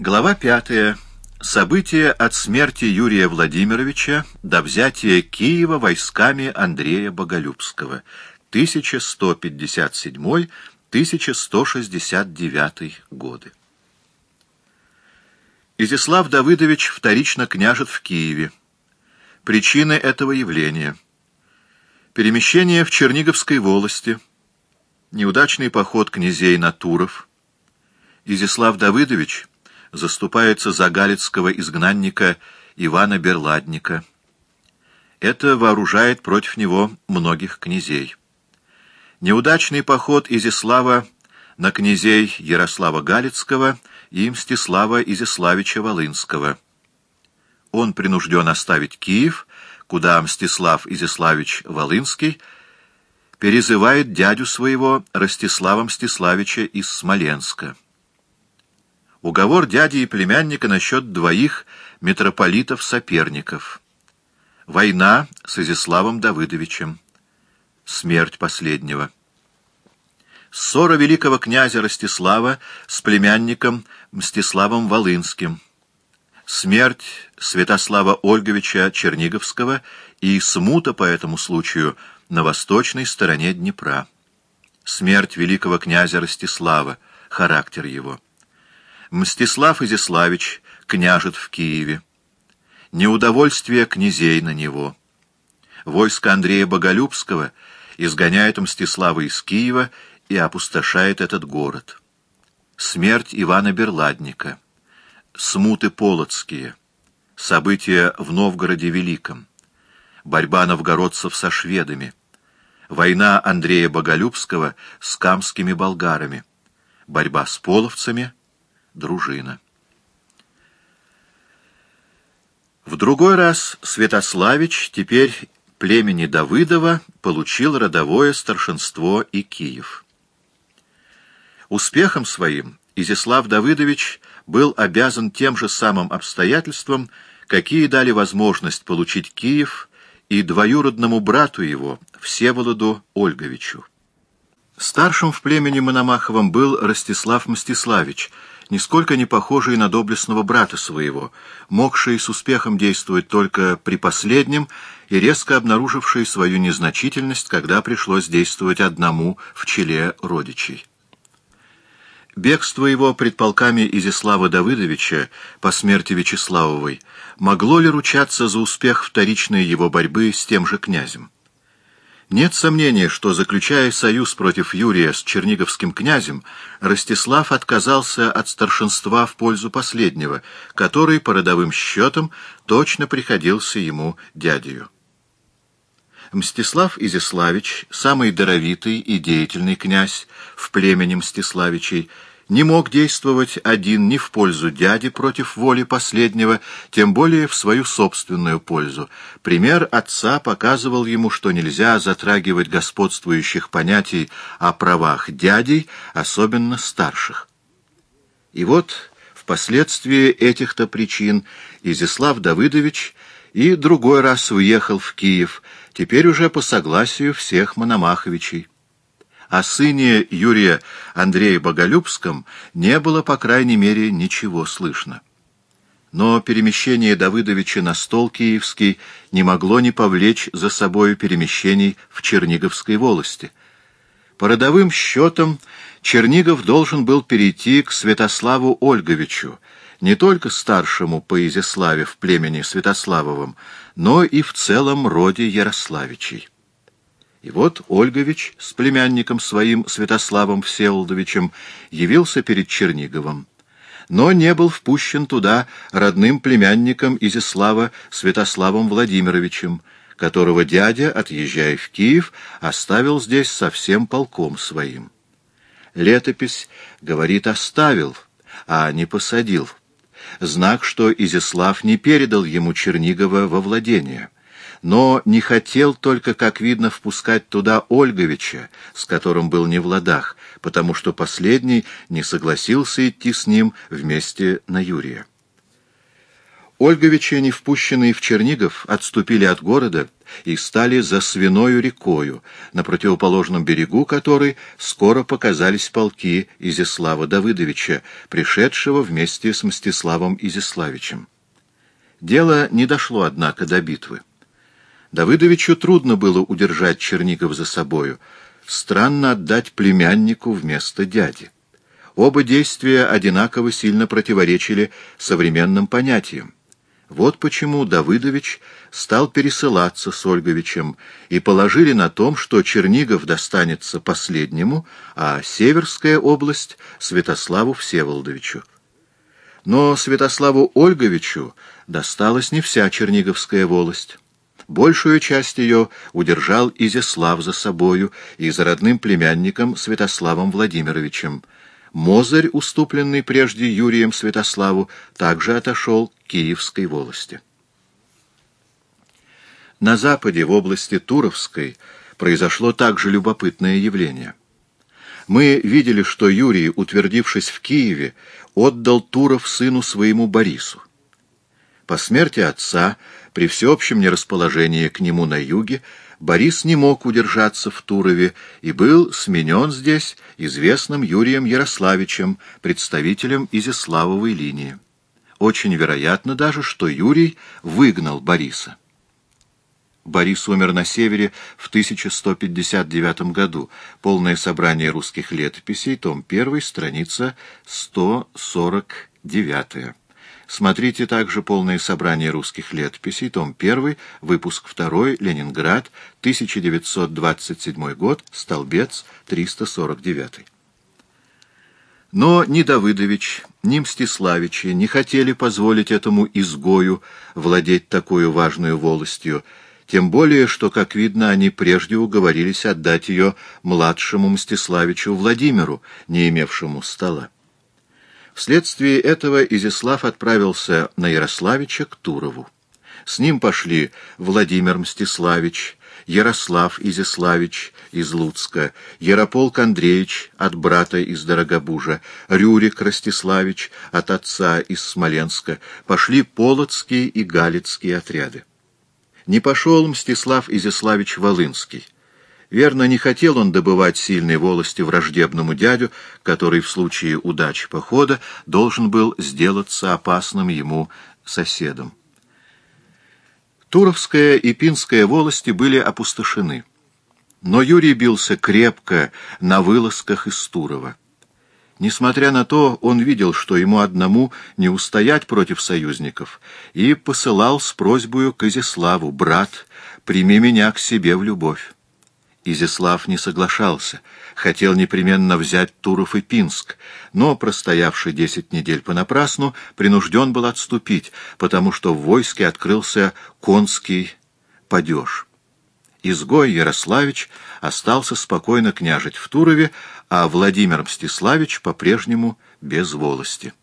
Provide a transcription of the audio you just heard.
Глава пятая. События от смерти Юрия Владимировича до взятия Киева войсками Андрея Боголюбского. 1157-1169 годы. Изяслав Давыдович вторично княжет в Киеве. Причины этого явления. Перемещение в Черниговской волости. Неудачный поход князей на Туров. Изяслав Давыдович заступается за галицкого изгнанника Ивана Берладника. Это вооружает против него многих князей. Неудачный поход Изяслава на князей Ярослава Галицкого и Мстислава Изяславича Волынского. Он принужден оставить Киев, куда Мстислав Изяславич Волынский перезывает дядю своего Ростислава Мстиславича из Смоленска. Уговор дяди и племянника насчет двоих митрополитов-соперников. Война с Изяславом Давыдовичем. Смерть последнего. Ссора великого князя Ростислава с племянником Мстиславом Волынским. Смерть Святослава Ольговича Черниговского и смута по этому случаю на восточной стороне Днепра. Смерть великого князя Ростислава, характер его. Мстислав Изяславич княжет в Киеве. Неудовольствие князей на него. Войско Андрея Боголюбского изгоняет Мстислава из Киева и опустошает этот город. Смерть Ивана Берладника. Смуты полоцкие. События в Новгороде Великом. Борьба новгородцев со шведами. Война Андрея Боголюбского с камскими болгарами. Борьба с половцами — дружина. В другой раз Святославич, теперь племени Давыдова, получил родовое старшинство и Киев. Успехом своим Изяслав Давыдович был обязан тем же самым обстоятельствам, какие дали возможность получить Киев и двоюродному брату его, Всеволоду Ольговичу. Старшим в племени Мономаховом был Ростислав Мстиславич — нисколько не похожий на доблестного брата своего, могший с успехом действовать только при последнем и резко обнаруживший свою незначительность, когда пришлось действовать одному в челе родичей. Бегство его пред полками Изяслава Давыдовича по смерти Вячеславовой могло ли ручаться за успех вторичной его борьбы с тем же князем? Нет сомнения, что, заключая союз против Юрия с черниговским князем, Ростислав отказался от старшинства в пользу последнего, который, по родовым счетам, точно приходился ему дядею. Мстислав Изяславич, самый даровитый и деятельный князь в племени Мстиславичей, не мог действовать один ни в пользу дяди против воли последнего, тем более в свою собственную пользу. Пример отца показывал ему, что нельзя затрагивать господствующих понятий о правах дядей, особенно старших. И вот впоследствии этих-то причин Изяслав Давыдович и другой раз уехал в Киев, теперь уже по согласию всех Мономаховичей. О сыне Юрия Андрея Боголюбском не было, по крайней мере, ничего слышно. Но перемещение Давыдовича на стол киевский не могло не повлечь за собою перемещений в Черниговской волости. По родовым счетам Чернигов должен был перейти к Святославу Ольговичу, не только старшему по Изяславе в племени Святославовом, но и в целом роде Ярославичей. И вот Ольгович с племянником своим Святославом Всеволодовичем явился перед Черниговым, но не был впущен туда родным племянником Изяслава Святославом Владимировичем, которого дядя, отъезжая в Киев, оставил здесь со всем полком своим. Летопись говорит «оставил», а не «посадил». Знак, что Изяслав не передал ему Чернигова во владение но не хотел только, как видно, впускать туда Ольговича, с которым был не в ладах, потому что последний не согласился идти с ним вместе на Юрия. Ольговичи, не впущенные в Чернигов, отступили от города и стали за Свиною рекою, на противоположном берегу которой скоро показались полки Изяслава Давыдовича, пришедшего вместе с Мстиславом Изяславичем. Дело не дошло, однако, до битвы. Давыдовичу трудно было удержать Чернигов за собою. Странно отдать племяннику вместо дяди. Оба действия одинаково сильно противоречили современным понятиям. Вот почему Давыдович стал пересылаться с Ольговичем и положили на том, что Чернигов достанется последнему, а Северская область — Святославу Всеволодовичу. Но Святославу Ольговичу досталась не вся Черниговская волость. Большую часть ее удержал Изяслав за собою и за родным племянником Святославом Владимировичем. Мозырь, уступленный прежде Юрием Святославу, также отошел к Киевской волости. На западе, в области Туровской, произошло также любопытное явление. Мы видели, что Юрий, утвердившись в Киеве, отдал Туров сыну своему Борису. По смерти отца, при всеобщем нерасположении к нему на юге, Борис не мог удержаться в Турове и был сменен здесь известным Юрием Ярославичем, представителем Изяславовой линии. Очень вероятно даже, что Юрий выгнал Бориса. Борис умер на севере в 1159 году. Полное собрание русских летописей, том 1, страница 149. Смотрите также полное собрание русских летописей, том 1, выпуск 2, Ленинград, 1927 год, столбец 349. Но ни Давыдович, ни Мстиславичи не хотели позволить этому изгою владеть такой важной волостью, тем более, что, как видно, они прежде уговорились отдать ее младшему Мстиславичу Владимиру, не имевшему стола. Вследствие этого Изяслав отправился на Ярославича к Турову. С ним пошли Владимир Мстиславич, Ярослав Изяславич из Луцка, Ярополк Андреевич от брата из Дорогобужа, Рюрик Ростиславич от отца из Смоленска, пошли Полоцкие и Галицкие отряды. Не пошел Мстислав Изяславич Волынский. Верно, не хотел он добывать сильной волости враждебному дядю, который в случае удачи похода должен был сделаться опасным ему соседом. Туровская и Пинская волости были опустошены. Но Юрий бился крепко на вылазках из Турова. Несмотря на то, он видел, что ему одному не устоять против союзников, и посылал с просьбою к Изяславу, «Брат, прими меня к себе в любовь». Изяслав не соглашался, хотел непременно взять Туров и Пинск, но, простоявший десять недель понапрасну, принужден был отступить, потому что в войске открылся конский падеж. Изгой Ярославич остался спокойно княжить в Турове, а Владимир Мстиславич по-прежнему без волости.